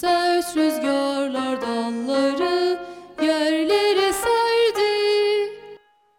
Söz rüzgar